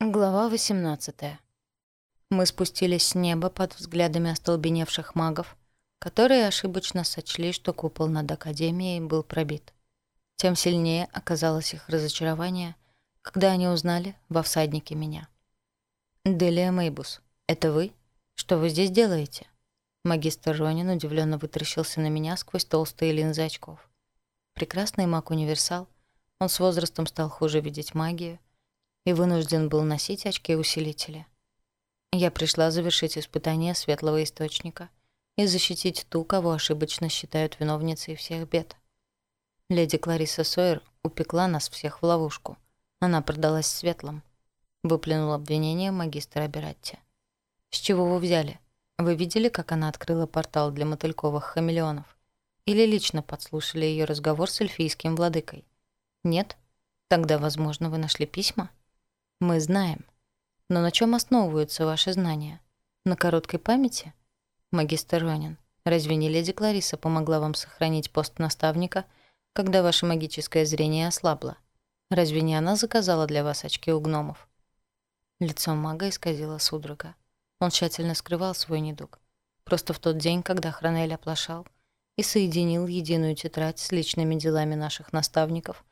Глава 18. Мы спустились с неба под взглядами остолбеневших магов, которые ошибочно сочли, что купол над Академией был пробит. Тем сильнее оказалось их разочарование, когда они узнали во всаднике меня. «Делия Мейбус, это вы? Что вы здесь делаете?» Магистр Ронин удивленно вытаращился на меня сквозь толстые линзы очков. Прекрасный маг-универсал, он с возрастом стал хуже видеть магию — и вынужден был носить очки-усилители. Я пришла завершить испытание светлого источника и защитить ту, кого ошибочно считают виновницей всех бед. Леди Клариса Сойер упекла нас всех в ловушку. Она продалась светлым. Выплюнул обвинение магистра Абератти. «С чего вы взяли? Вы видели, как она открыла портал для мотыльковых хамелеонов? Или лично подслушали ее разговор с эльфийским владыкой? Нет? Тогда, возможно, вы нашли письма?» Мы знаем. Но на чем основываются ваши знания? На короткой памяти? Магистр Ронин, разве не леди Клариса помогла вам сохранить пост наставника, когда ваше магическое зрение ослабло? Разве не она заказала для вас очки у гномов? Лицо мага исказило судорога. Он тщательно скрывал свой недуг. Просто в тот день, когда Хранель оплошал и соединил единую тетрадь с личными делами наших наставников,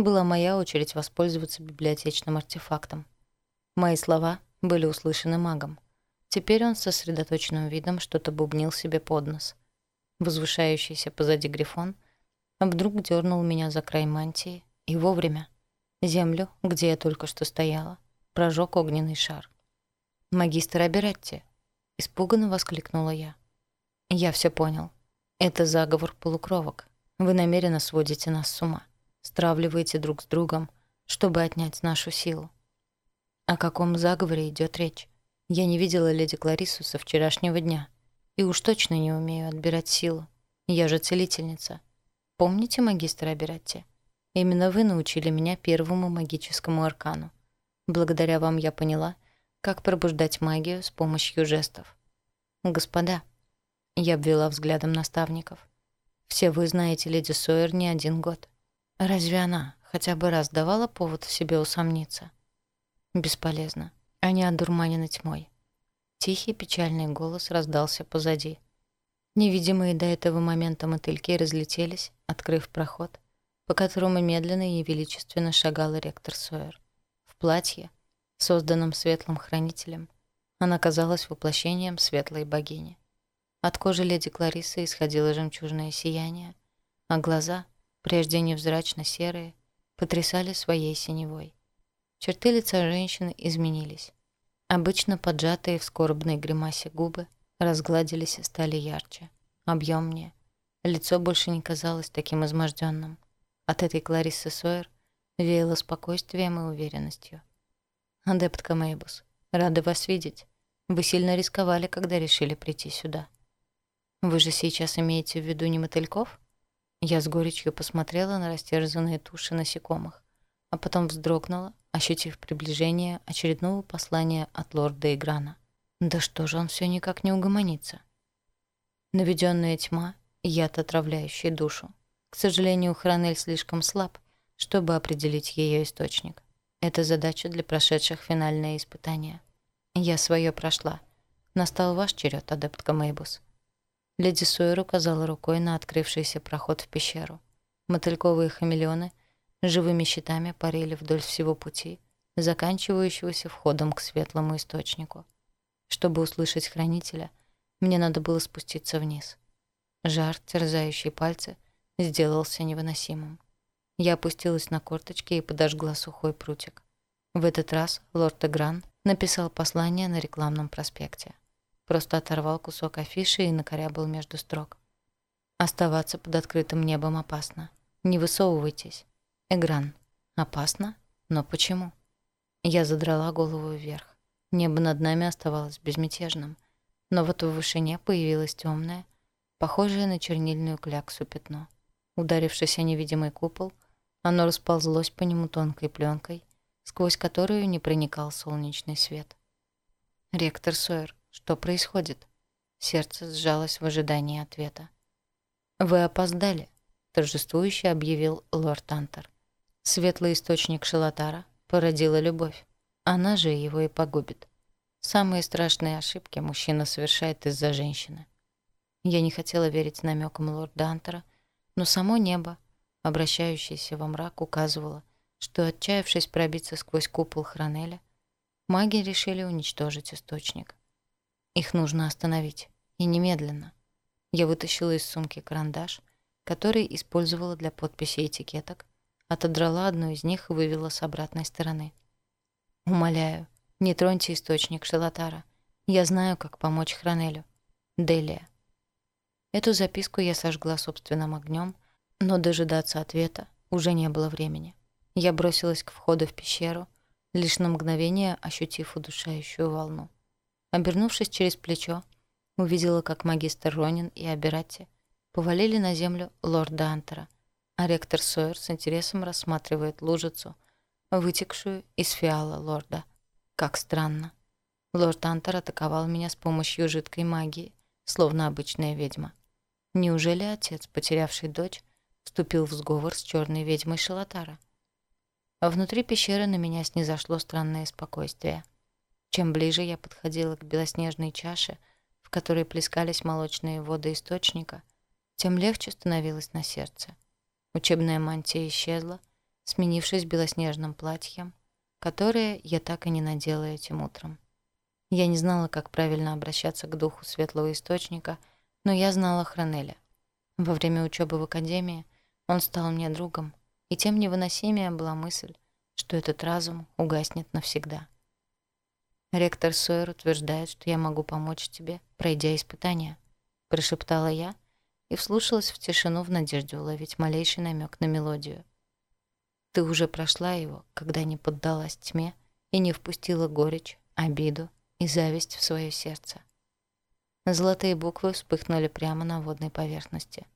была моя очередь воспользоваться библиотечным артефактом. Мои слова были услышаны магом. Теперь он с сосредоточенным видом что-то бубнил себе под нос. Возвышающийся позади грифон вдруг дернул меня за край мантии, и вовремя землю, где я только что стояла, прожег огненный шар. «Магистр Абератти!» — испуганно воскликнула я. «Я все понял. Это заговор полукровок. Вы намеренно сводите нас с ума стравливаете друг с другом, чтобы отнять нашу силу. О каком заговоре идет речь? Я не видела леди Клариссу со вчерашнего дня. И уж точно не умею отбирать силу. Я же целительница. Помните магистра Абератти? Именно вы научили меня первому магическому аркану. Благодаря вам я поняла, как пробуждать магию с помощью жестов. Господа, я обвела взглядом наставников. Все вы знаете леди Сойер не один год. Разве она хотя бы раз давала повод в себе усомниться? Бесполезно. Они одурманены тьмой. Тихий печальный голос раздался позади. Невидимые до этого момента мотыльки разлетелись, открыв проход, по которому медленно и величественно шагал ректор Сойер. В платье, созданном светлым хранителем, она казалась воплощением светлой богини. От кожи леди Кларисы исходило жемчужное сияние, а глаза — прежде невзрачно-серые, потрясали своей синевой. Черты лица женщины изменились. Обычно поджатые в скорбной гримасе губы разгладились и стали ярче, объемнее. Лицо больше не казалось таким изможденным. От этой Клариссы Сойер веяло спокойствием и уверенностью. «Адептка Мейбус, рада вас видеть. Вы сильно рисковали, когда решили прийти сюда. Вы же сейчас имеете в виду не мотыльков?» Я с горечью посмотрела на растерзанные туши насекомых, а потом вздрогнула, ощутив приближение очередного послания от лорда Играна. Да что же он все никак не угомонится? Наведенная тьма — яд, отравляющий душу. К сожалению, Хранель слишком слаб, чтобы определить ее источник. Это задача для прошедших финальное испытание. Я свое прошла. Настал ваш черед, адептка Мейбус. Леди Сойер указала рукой на открывшийся проход в пещеру. Мотыльковые хамелеоны живыми щитами парили вдоль всего пути, заканчивающегося входом к светлому источнику. Чтобы услышать хранителя, мне надо было спуститься вниз. Жар, терзающий пальцы, сделался невыносимым. Я опустилась на корточки и подожгла сухой прутик. В этот раз лорд Эгран написал послание на рекламном проспекте. Просто оторвал кусок афиши и накорябал между строк. Оставаться под открытым небом опасно. Не высовывайтесь. Эгран. Опасно? Но почему? Я задрала голову вверх. Небо над нами оставалось безмятежным. Но вот в вышине появилось темное, похожее на чернильную кляксу пятно. Ударившись о невидимый купол, оно расползлось по нему тонкой пленкой, сквозь которую не проникал солнечный свет. «Ректор Сойер, что происходит? Сердце сжалось в ожидании ответа. «Вы опоздали», — торжествующе объявил лорд Антер. Светлый источник Шалатара породила любовь. Она же его и погубит. Самые страшные ошибки мужчина совершает из-за женщины. Я не хотела верить намекам лорда Антера, но само небо, обращающееся во мрак, указывало, что, отчаявшись пробиться сквозь купол Хранеля, маги решили уничтожить источник. Их нужно остановить. И немедленно. Я вытащила из сумки карандаш, который использовала для подписи этикеток, отодрала одну из них и вывела с обратной стороны. «Умоляю, не троньте источник Шелатара. Я знаю, как помочь Хранелю. Делия». Эту записку я сожгла собственным огнем, но дожидаться ответа уже не было времени. Я бросилась к входу в пещеру, лишь на мгновение ощутив удушающую волну. Обернувшись через плечо, увидела, как магистр Ронин и Аберати повалили на землю лорда Антера, а ректор Сойер с интересом рассматривает лужицу, вытекшую из фиала лорда. Как странно. Лорд Антер атаковал меня с помощью жидкой магии, словно обычная ведьма. Неужели отец, потерявший дочь, вступил в сговор с черной ведьмой Шалатара? Внутри пещеры на меня снизошло странное спокойствие. Чем ближе я подходила к белоснежной чаше, в которой плескались молочные воды источника, тем легче становилось на сердце. Учебная мантия исчезла, сменившись белоснежным платьем, которое я так и не надела этим утром. Я не знала, как правильно обращаться к духу светлого источника, но я знала Хранеля. Во время учебы в академии он стал мне другом, и тем невыносимее была мысль, что этот разум угаснет навсегда. «Ректор Сойер утверждает, что я могу помочь тебе, пройдя испытание», — прошептала я и вслушалась в тишину в надежде уловить малейший намек на мелодию. «Ты уже прошла его, когда не поддалась тьме и не впустила горечь, обиду и зависть в свое сердце». Золотые буквы вспыхнули прямо на водной поверхности.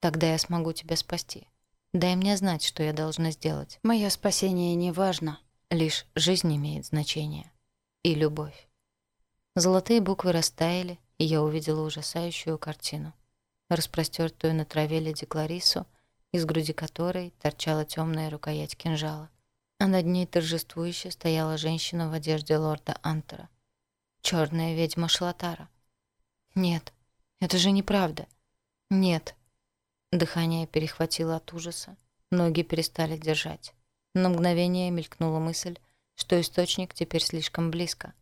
«Тогда я смогу тебя спасти. Дай мне знать, что я должна сделать. Мое спасение не важно, лишь жизнь имеет значение» и любовь. Золотые буквы растаяли, и я увидела ужасающую картину. Распростертую на траве леди Кларису, из груди которой торчала темная рукоять кинжала. А над ней торжествующе стояла женщина в одежде лорда Антера. Черная ведьма Шлатара. «Нет, это же неправда. Нет». Дыхание перехватило от ужаса. Ноги перестали держать. На мгновение мелькнула мысль, что источник теперь слишком близко.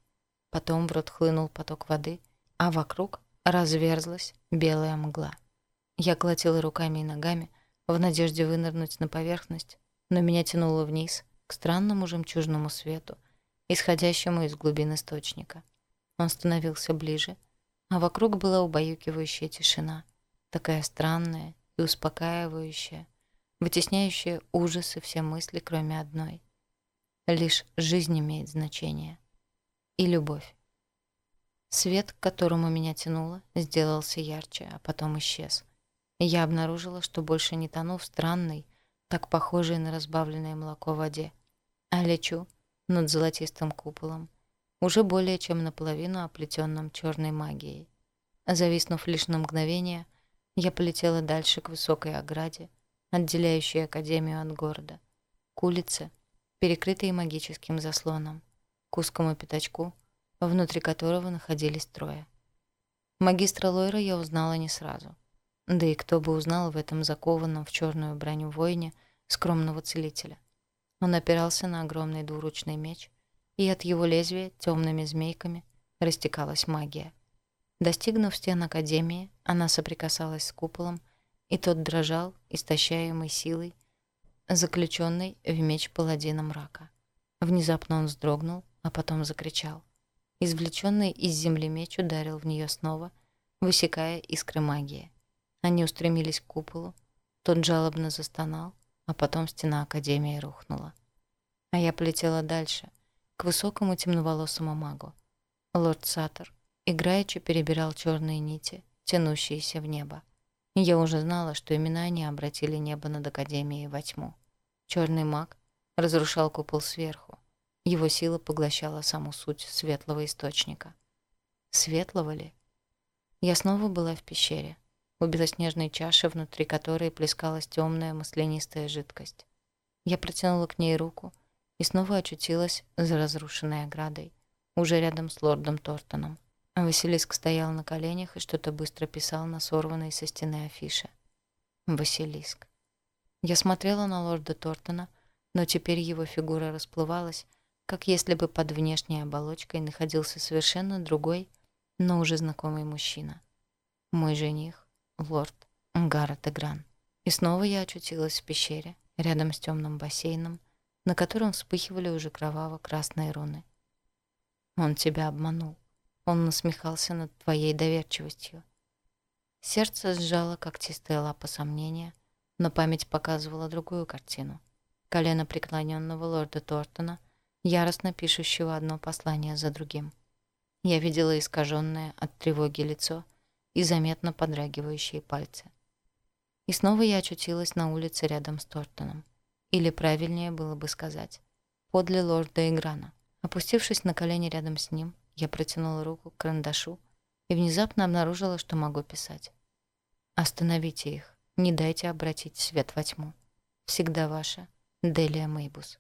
Потом в рот хлынул поток воды, а вокруг разверзлась белая мгла. Я колотила руками и ногами в надежде вынырнуть на поверхность, но меня тянуло вниз к странному жемчужному свету, исходящему из глубин источника. Он становился ближе, а вокруг была убаюкивающая тишина, такая странная и успокаивающая, вытесняющая ужасы все мысли, кроме одной — Лишь жизнь имеет значение. И любовь. Свет, к которому меня тянуло, сделался ярче, а потом исчез. Я обнаружила, что больше не тону в странной, так похожей на разбавленное молоко воде, а лечу над золотистым куполом, уже более чем наполовину оплетенным черной магией. Зависнув лишь на мгновение, я полетела дальше к высокой ограде, отделяющей Академию от города, к улице, перекрытые магическим заслоном, к узкому пятачку, внутри которого находились трое. Магистра Лойра я узнала не сразу. Да и кто бы узнал в этом закованном в черную броню воине скромного целителя. Он опирался на огромный двуручный меч, и от его лезвия темными змейками растекалась магия. Достигнув стен Академии, она соприкасалась с куполом, и тот дрожал, истощаемый силой, заключенный в меч паладина мрака. Внезапно он вздрогнул, а потом закричал. Извлеченный из земли меч ударил в нее снова, высекая искры магии. Они устремились к куполу, тот жалобно застонал, а потом стена Академии рухнула. А я полетела дальше, к высокому темноволосому магу. Лорд Саттер играючи перебирал черные нити, тянущиеся в небо. Я уже знала, что именно они обратили небо над Академией во тьму. Черный маг разрушал купол сверху. Его сила поглощала саму суть светлого источника. Светлого ли? Я снова была в пещере, у белоснежной чаши, внутри которой плескалась темная маслянистая жидкость. Я протянула к ней руку и снова очутилась за разрушенной оградой, уже рядом с лордом Тортоном. Василиск стоял на коленях и что-то быстро писал на сорванной со стены афише. Василиск. Я смотрела на лорда Тортона, но теперь его фигура расплывалась, как если бы под внешней оболочкой находился совершенно другой, но уже знакомый мужчина. Мой жених, лорд Гаррет Игран. И снова я очутилась в пещере, рядом с темным бассейном, на котором вспыхивали уже кроваво-красные руны. Он тебя обманул. Он насмехался над твоей доверчивостью. Сердце сжало когтистая лапа сомнения, но память показывала другую картину. Колено преклоненного лорда Тортона, яростно пишущего одно послание за другим. Я видела искаженное от тревоги лицо и заметно подрагивающие пальцы. И снова я очутилась на улице рядом с Тортоном. Или правильнее было бы сказать, подле лорда Играна. Опустившись на колени рядом с ним, я протянула руку к карандашу и внезапно обнаружила, что могу писать. «Остановите их», не дайте обратить свет во тьму. Всегда ваша Делия Мейбус.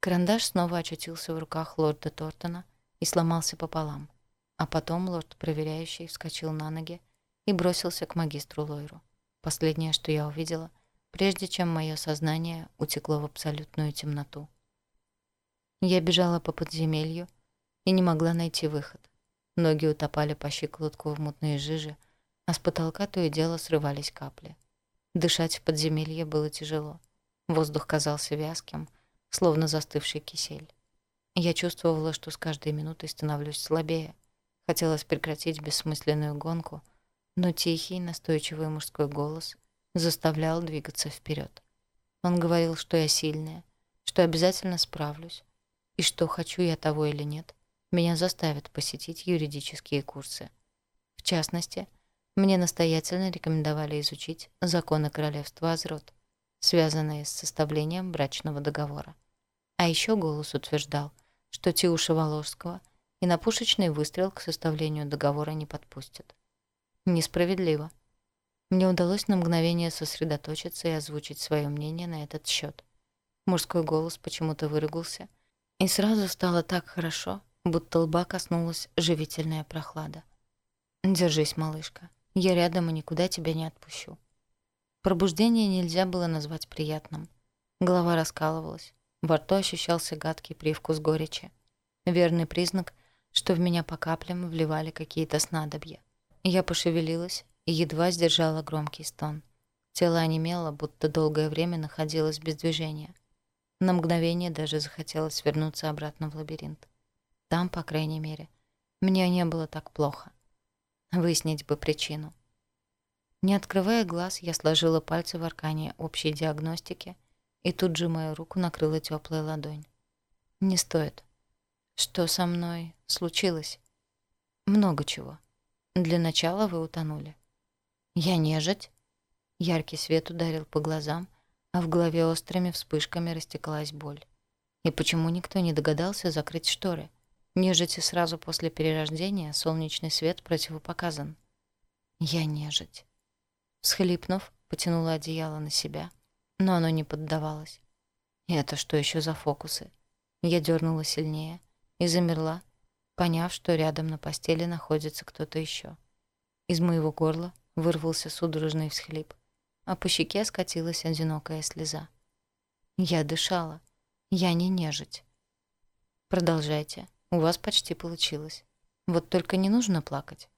Карандаш снова очутился в руках лорда Тортона и сломался пополам. А потом лорд, проверяющий, вскочил на ноги и бросился к магистру Лойру. Последнее, что я увидела, прежде чем мое сознание утекло в абсолютную темноту. Я бежала по подземелью и не могла найти выход. Ноги утопали по щиколотку в мутные жижи, а с потолка то и дело срывались капли. Дышать в подземелье было тяжело. Воздух казался вязким, словно застывший кисель. Я чувствовала, что с каждой минутой становлюсь слабее. Хотелось прекратить бессмысленную гонку, но тихий, настойчивый мужской голос заставлял двигаться вперед. Он говорил, что я сильная, что обязательно справлюсь, и что, хочу я того или нет, меня заставят посетить юридические курсы. В частности, — мне настоятельно рекомендовали изучить законы королевства Азрот, связанные с составлением брачного договора. А еще голос утверждал, что Тиуша Воложского и на пушечный выстрел к составлению договора не подпустят. Несправедливо. Мне удалось на мгновение сосредоточиться и озвучить свое мнение на этот счет. Мужской голос почему-то выругался, и сразу стало так хорошо, будто лба коснулась живительная прохлада. «Держись, малышка», я рядом и никуда тебя не отпущу. Пробуждение нельзя было назвать приятным. Голова раскалывалась, во рту ощущался гадкий привкус горечи. Верный признак, что в меня по каплям вливали какие-то снадобья. Я пошевелилась и едва сдержала громкий стон. Тело онемело, будто долгое время находилось без движения. На мгновение даже захотелось вернуться обратно в лабиринт. Там, по крайней мере, мне не было так плохо. Выяснить бы причину. Не открывая глаз, я сложила пальцы в аркане общей диагностики, и тут же мою руку накрыла теплая ладонь. Не стоит. Что со мной случилось? Много чего. Для начала вы утонули. Я нежить. Яркий свет ударил по глазам, а в голове острыми вспышками растеклась боль. И почему никто не догадался закрыть шторы? — Нежити сразу после перерождения солнечный свет противопоказан. Я нежить. Схлипнув, потянула одеяло на себя, но оно не поддавалось. И это что еще за фокусы? Я дернула сильнее и замерла, поняв, что рядом на постели находится кто-то еще. Из моего горла вырвался судорожный всхлип, а по щеке скатилась одинокая слеза. Я дышала. Я не нежить. Продолжайте. У вас почти получилось. Вот только не нужно плакать.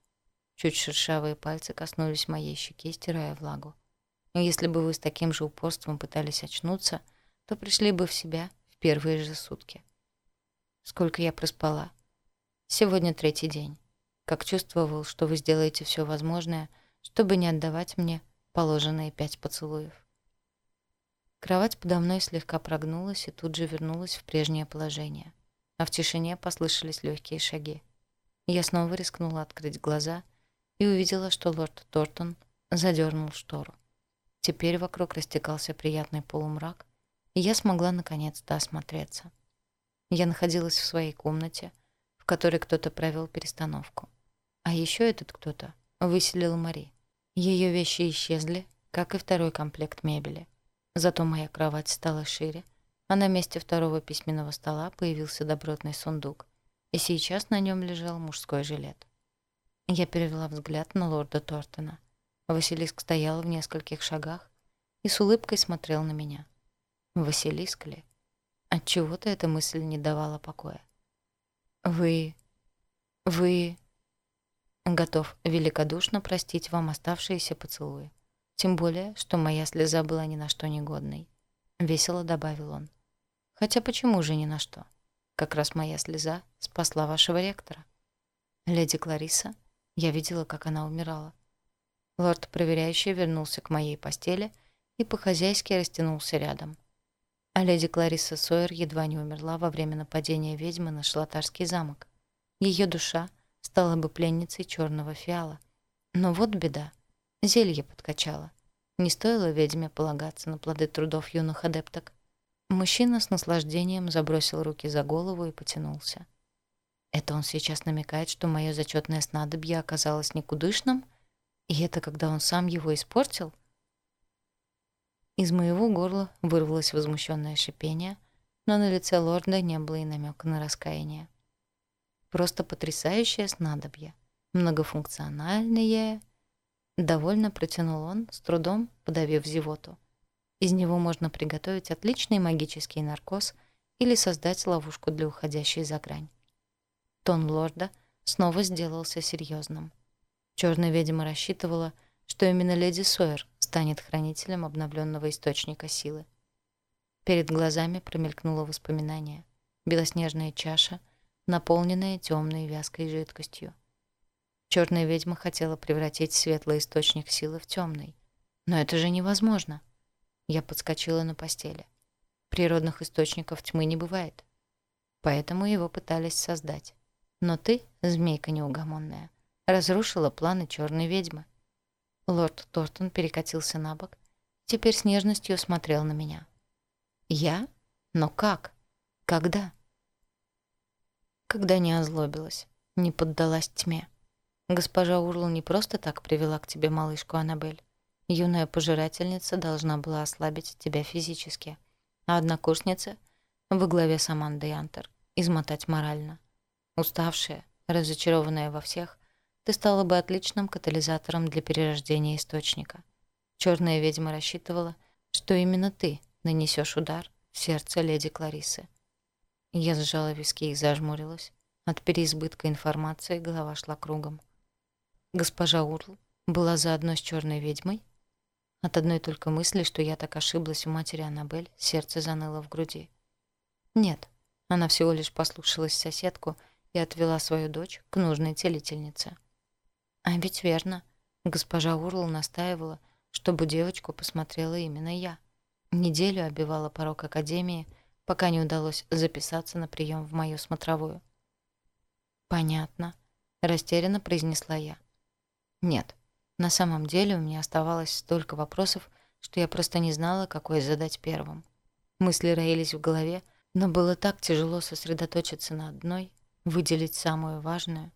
Чуть шершавые пальцы коснулись моей щеки, стирая влагу. Но если бы вы с таким же упорством пытались очнуться, то пришли бы в себя в первые же сутки. Сколько я проспала? Сегодня третий день. Как чувствовал, что вы сделаете все возможное, чтобы не отдавать мне положенные пять поцелуев. Кровать подо мной слегка прогнулась и тут же вернулась в прежнее положение — а в тишине послышались легкие шаги. Я снова рискнула открыть глаза и увидела, что лорд Тортон задернул штору. Теперь вокруг растекался приятный полумрак, и я смогла наконец-то осмотреться. Я находилась в своей комнате, в которой кто-то провел перестановку. А еще этот кто-то выселил Мари. Ее вещи исчезли, как и второй комплект мебели. Зато моя кровать стала шире, а на месте второго письменного стола появился добротный сундук, и сейчас на нем лежал мужской жилет. Я перевела взгляд на лорда Тортона. Василиск стоял в нескольких шагах и с улыбкой смотрел на меня. Василиск ли? Отчего-то эта мысль не давала покоя. «Вы... вы...» Готов великодушно простить вам оставшиеся поцелуи. Тем более, что моя слеза была ни на что негодной. — весело добавил он. «Хотя почему же ни на что? Как раз моя слеза спасла вашего ректора». «Леди Клариса?» Я видела, как она умирала. Лорд проверяющий вернулся к моей постели и по-хозяйски растянулся рядом. А леди Клариса Сойер едва не умерла во время нападения ведьмы на Шалатарский замок. Ее душа стала бы пленницей черного фиала. Но вот беда. Зелье подкачало. Не стоило ведьме полагаться на плоды трудов юных адепток. Мужчина с наслаждением забросил руки за голову и потянулся. Это он сейчас намекает, что мое зачетное снадобье оказалось никудышным, и это когда он сам его испортил? Из моего горла вырвалось возмущенное шипение, но на лице лорда не было и намека на раскаяние. Просто потрясающее снадобье. Многофункциональное Довольно протянул он, с трудом подавив зевоту. Из него можно приготовить отличный магический наркоз или создать ловушку для уходящей за грань. Тон лорда снова сделался серьезным. Черная ведьма рассчитывала, что именно леди Сойер станет хранителем обновленного источника силы. Перед глазами промелькнуло воспоминание. Белоснежная чаша, наполненная темной вязкой жидкостью. Черная ведьма хотела превратить светлый источник силы в темный. Но это же невозможно. Я подскочила на постели. Природных источников тьмы не бывает. Поэтому его пытались создать. Но ты, змейка неугомонная, разрушила планы черной ведьмы. Лорд Тортон перекатился на бок, теперь с нежностью смотрел на меня. «Я? Но как? Когда?» Когда не озлобилась, не поддалась тьме. Госпожа Урл не просто так привела к тебе малышку Аннабель. Юная пожирательница должна была ослабить тебя физически, а однокурсница во главе с Амандой Антер измотать морально. Уставшая, разочарованная во всех, ты стала бы отличным катализатором для перерождения Источника. Черная ведьма рассчитывала, что именно ты нанесешь удар в сердце леди Кларисы. Я сжала виски и зажмурилась. От переизбытка информации голова шла кругом. Госпожа Урл была заодно с черной ведьмой? От одной только мысли, что я так ошиблась у матери Аннабель, сердце заныло в груди. Нет, она всего лишь послушалась соседку и отвела свою дочь к нужной целительнице. А ведь верно, госпожа Урл настаивала, чтобы девочку посмотрела именно я. Неделю обивала порог академии, пока не удалось записаться на прием в мою смотровую. «Понятно», — растерянно произнесла я. Нет. На самом деле у меня оставалось столько вопросов, что я просто не знала, какой задать первым. Мысли роились в голове, но было так тяжело сосредоточиться на одной, выделить самую важную.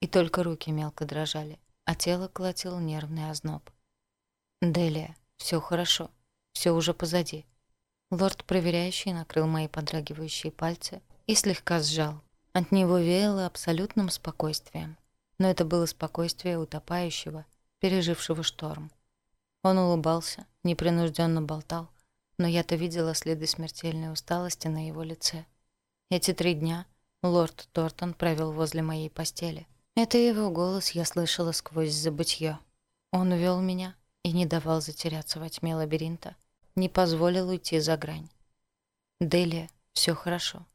И только руки мелко дрожали, а тело колотил нервный озноб. «Делия, все хорошо. все уже позади». Лорд проверяющий накрыл мои подрагивающие пальцы и слегка сжал. От него веяло абсолютным спокойствием но это было спокойствие утопающего, пережившего шторм. Он улыбался, непринужденно болтал, но я-то видела следы смертельной усталости на его лице. Эти три дня лорд Тортон провел возле моей постели. Это его голос я слышала сквозь забытье. Он вел меня и не давал затеряться во тьме лабиринта, не позволил уйти за грань. «Делия, все хорошо,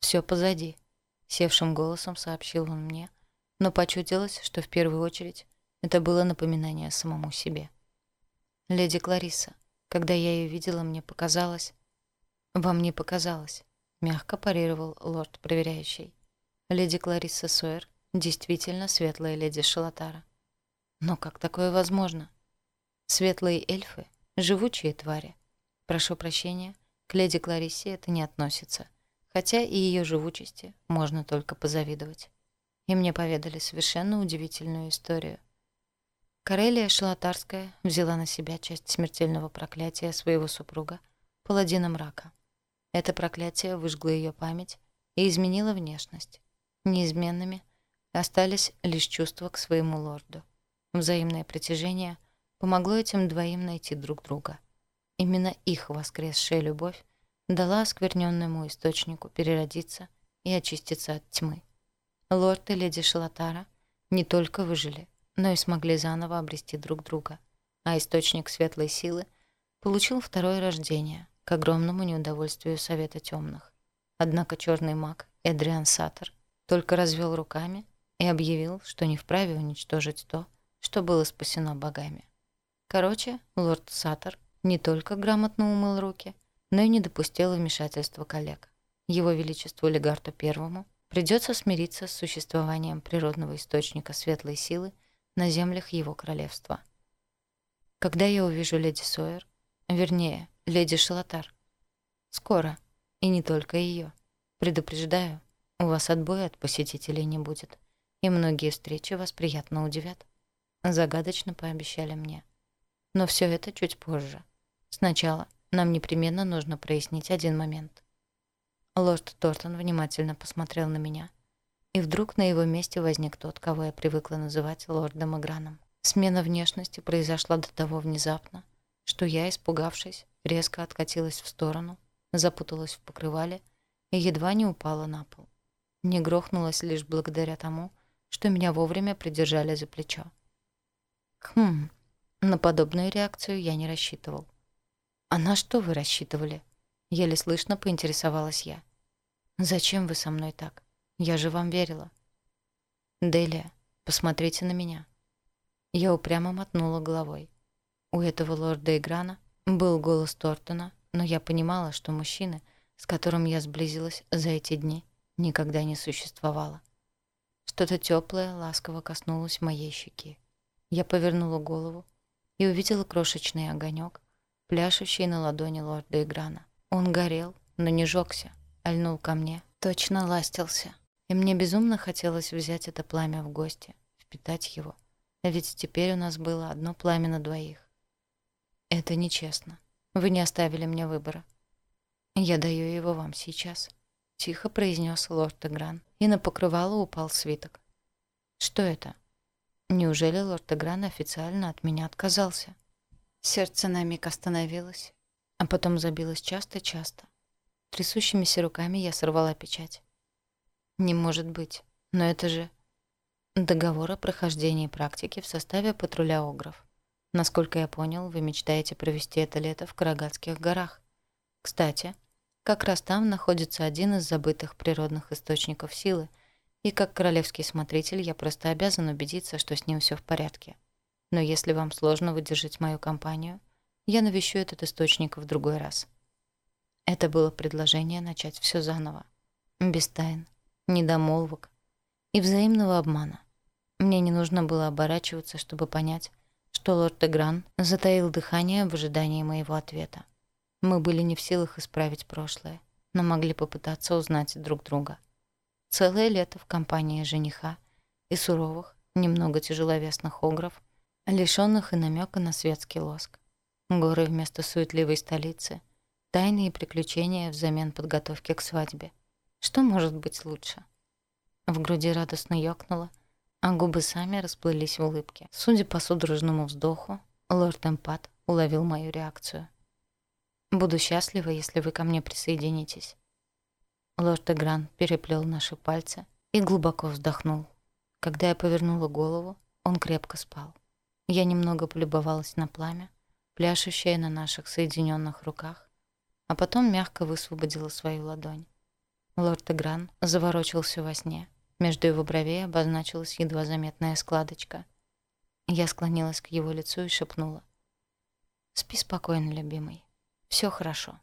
все позади», — севшим голосом сообщил он мне, но почудилось, что в первую очередь это было напоминание самому себе. Леди Клариса, когда я ее видела, мне показалось... Вам не показалось, мягко парировал лорд проверяющий. Леди Клариса Суэр действительно светлая леди Шалатара. Но как такое возможно? Светлые эльфы — живучие твари. Прошу прощения, к леди Кларисе это не относится, хотя и ее живучести можно только позавидовать и мне поведали совершенно удивительную историю. Карелия Шалатарская взяла на себя часть смертельного проклятия своего супруга, паладина мрака. Это проклятие выжгло ее память и изменило внешность. Неизменными остались лишь чувства к своему лорду. Взаимное притяжение помогло этим двоим найти друг друга. Именно их воскресшая любовь дала оскверненному источнику переродиться и очиститься от тьмы. Лорд и леди Шелатара не только выжили, но и смогли заново обрести друг друга. А источник светлой силы получил второе рождение, к огромному неудовольствию Совета тёмных. Однако чёрный маг Эдриан Саттер только развел руками и объявил, что не вправе уничтожить то, что было спасено богами. Короче, лорд Саттер не только грамотно умыл руки, но и не допустил вмешательства коллег. Его Величеству Легарту Первому Придется смириться с существованием природного источника светлой силы на землях его королевства. Когда я увижу леди Сойер, вернее, леди Шалатар? Скоро, и не только ее. Предупреждаю, у вас отбоя от посетителей не будет, и многие встречи вас приятно удивят. Загадочно пообещали мне. Но все это чуть позже. Сначала нам непременно нужно прояснить один момент. Лорд Тортон внимательно посмотрел на меня. И вдруг на его месте возник тот, кого я привыкла называть лордом Играном. Смена внешности произошла до того внезапно, что я, испугавшись, резко откатилась в сторону, запуталась в покрывале и едва не упала на пол. Не грохнулась лишь благодаря тому, что меня вовремя придержали за плечо. Хм, на подобную реакцию я не рассчитывал. «А на что вы рассчитывали?» — еле слышно поинтересовалась я. «Зачем вы со мной так? Я же вам верила». «Делия, посмотрите на меня». Я упрямо мотнула головой. У этого лорда Играна был голос Тортона, но я понимала, что мужчины, с которым я сблизилась за эти дни, никогда не существовало. Что-то теплое ласково коснулось моей щеки. Я повернула голову и увидела крошечный огонек, пляшущий на ладони лорда Играна. Он горел, но не жёгся, а ольнул ко мне, точно ластился. И мне безумно хотелось взять это пламя в гости, впитать его. А ведь теперь у нас было одно пламя на двоих. Это нечестно. Вы не оставили мне выбора. Я даю его вам сейчас, тихо произнес лорд Игран, и на покрывало упал свиток. Что это? Неужели лорд Игран официально от меня отказался? Сердце на миг остановилось, а потом забилась часто-часто. Трясущимися руками я сорвала печать. Не может быть, но это же... Договор о прохождении практики в составе патруля Огров. Насколько я понял, вы мечтаете провести это лето в Карагатских горах. Кстати, как раз там находится один из забытых природных источников силы, и как королевский смотритель я просто обязан убедиться, что с ним все в порядке. Но если вам сложно выдержать мою компанию — я навещу этот источник в другой раз. Это было предложение начать все заново. Без тайн, недомолвок и взаимного обмана. Мне не нужно было оборачиваться, чтобы понять, что лорд Эгран затаил дыхание в ожидании моего ответа. Мы были не в силах исправить прошлое, но могли попытаться узнать друг друга. Целое лето в компании жениха и суровых, немного тяжеловесных огров, лишенных и намека на светский лоск горы вместо суетливой столицы, тайные приключения взамен подготовки к свадьбе. Что может быть лучше? В груди радостно ёкнуло, а губы сами расплылись в улыбке. Судя по судорожному вздоху, лорд Эмпат уловил мою реакцию. «Буду счастлива, если вы ко мне присоединитесь». Лорд Эгран переплел наши пальцы и глубоко вздохнул. Когда я повернула голову, он крепко спал. Я немного полюбовалась на пламя, пляшущая на наших соединенных руках, а потом мягко высвободила свою ладонь. Лорд Игран заворочился во сне. Между его бровей обозначилась едва заметная складочка. Я склонилась к его лицу и шепнула. «Спи спокойно, любимый. Все хорошо».